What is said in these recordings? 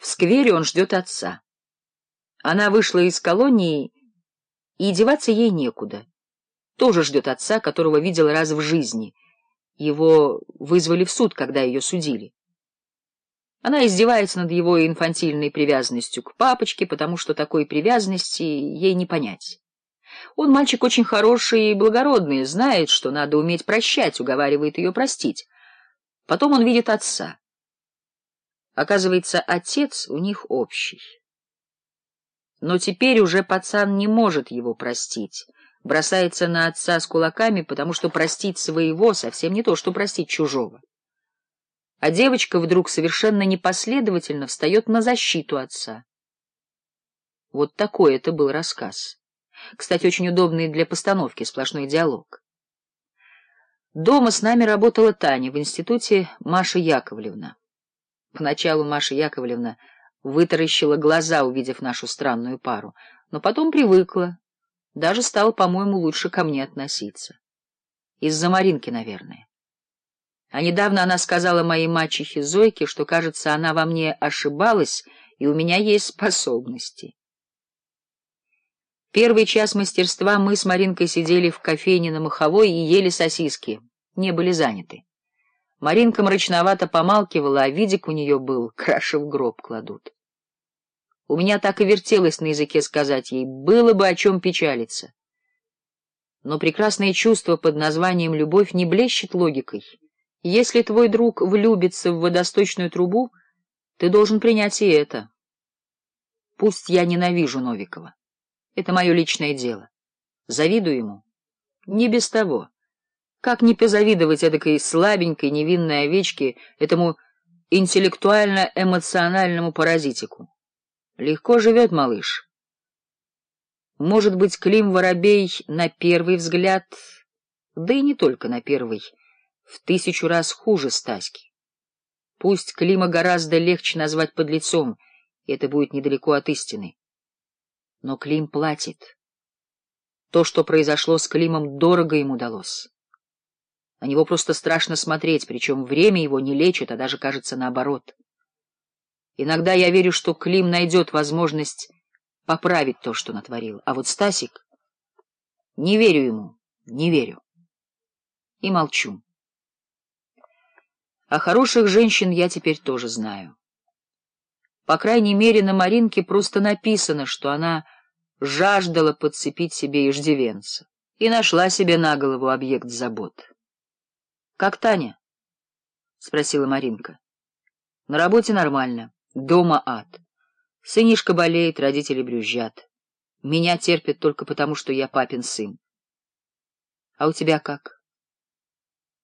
В сквере он ждет отца. Она вышла из колонии, и деваться ей некуда. Тоже ждет отца, которого видела раз в жизни. Его вызвали в суд, когда ее судили. Она издевается над его инфантильной привязанностью к папочке, потому что такой привязанности ей не понять. Он мальчик очень хороший и благородный, знает, что надо уметь прощать, уговаривает ее простить. Потом он видит отца. Оказывается, отец у них общий. Но теперь уже пацан не может его простить. Бросается на отца с кулаками, потому что простить своего совсем не то, что простить чужого. А девочка вдруг совершенно непоследовательно встает на защиту отца. Вот такой это был рассказ. Кстати, очень удобный для постановки сплошной диалог. Дома с нами работала Таня в институте Маша Яковлевна. Поначалу Маша Яковлевна вытаращила глаза, увидев нашу странную пару, но потом привыкла, даже стала, по-моему, лучше ко мне относиться. Из-за Маринки, наверное. А недавно она сказала моей мачехе Зойке, что, кажется, она во мне ошибалась, и у меня есть способности. Первый час мастерства мы с Маринкой сидели в кофейне на Маховой и ели сосиски, не были заняты. Маринка мрачновато помалкивала, а видик у нее был, краши в гроб кладут. У меня так и вертелось на языке сказать ей, было бы о чем печалиться. Но прекрасное чувство под названием «любовь» не блещет логикой. Если твой друг влюбится в водосточную трубу, ты должен принять и это. Пусть я ненавижу Новикова. Это мое личное дело. Завидую ему. Не без того. Как не позавидовать эдакой слабенькой невинной овечке, этому интеллектуально-эмоциональному паразитику? Легко живет малыш. Может быть, Клим Воробей на первый взгляд, да и не только на первый, в тысячу раз хуже Стаськи. Пусть Клима гораздо легче назвать подлецом, и это будет недалеко от истины. Но Клим платит. То, что произошло с Климом, дорого ему далось. На него просто страшно смотреть, причем время его не лечит, а даже кажется наоборот. Иногда я верю, что Клим найдет возможность поправить то, что натворил. А вот Стасик... Не верю ему, не верю. И молчу. А хороших женщин я теперь тоже знаю. По крайней мере, на Маринке просто написано, что она жаждала подцепить себе иждивенца и нашла себе на голову объект забот. «Как Таня?» — спросила Маринка. «На работе нормально, дома ад. Сынишка болеет, родители брюзжат. Меня терпят только потому, что я папин сын. А у тебя как?»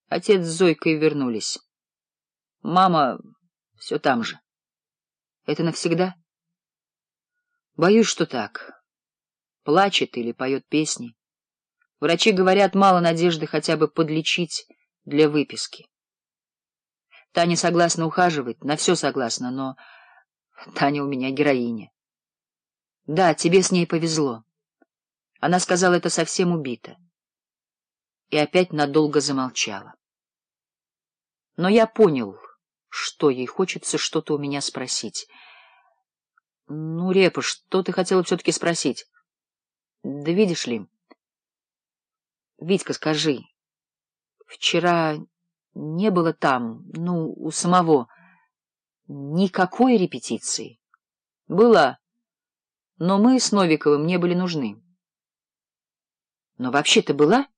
Отец с Зойкой вернулись. Мама все там же. Это навсегда? Боюсь, что так. Плачет или поет песни. Врачи говорят, мало надежды хотя бы подлечить для выписки. Таня согласна ухаживать, на все согласна, но Таня у меня героиня. Да, тебе с ней повезло. Она сказала это совсем убито. И опять надолго замолчала. Но я понял, что ей хочется что-то у меня спросить. Ну, Репа, что ты хотела все-таки спросить? Да видишь ли... Витька, скажи... Вчера не было там, ну, у самого, никакой репетиции. Была, но мы с Новиковым не были нужны. Но вообще-то была.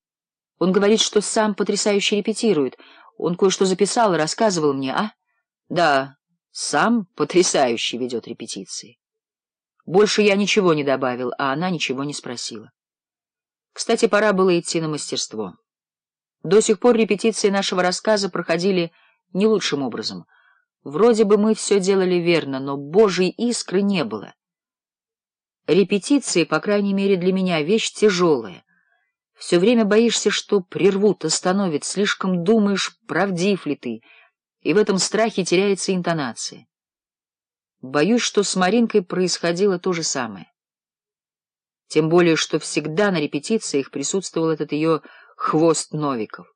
Он говорит, что сам потрясающе репетирует. Он кое-что записал и рассказывал мне, а? Да, сам потрясающе ведет репетиции. Больше я ничего не добавил, а она ничего не спросила. Кстати, пора было идти на мастерство. До сих пор репетиции нашего рассказа проходили не лучшим образом. Вроде бы мы все делали верно, но божьей искры не было. Репетиции, по крайней мере для меня, вещь тяжелая. Все время боишься, что прервут, остановят, слишком думаешь, правдив ли ты, и в этом страхе теряется интонация. Боюсь, что с Маринкой происходило то же самое. Тем более, что всегда на репетициях присутствовал этот ее хвост Новиков.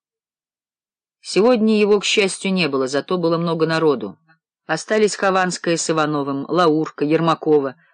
Сегодня его, к счастью, не было, зато было много народу. Остались Хованская с Ивановым, Лаурка, Ермакова,